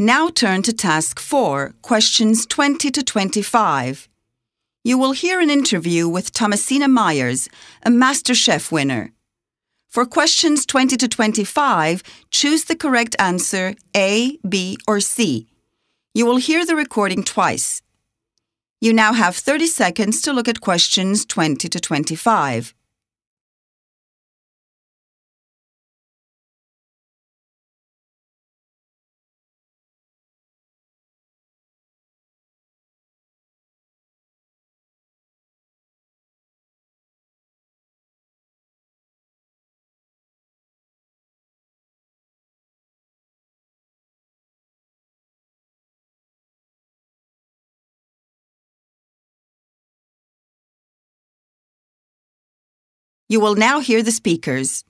Now turn to Task 4, questions 20 to 25. You will hear an interview with Thomasina Miers, a MasterChef winner. For questions 20 to 25, choose the correct answer A, B, or C. You will hear the recording twice. You now have 30 seconds to look at questions 20 to 25. You will now hear the speakers.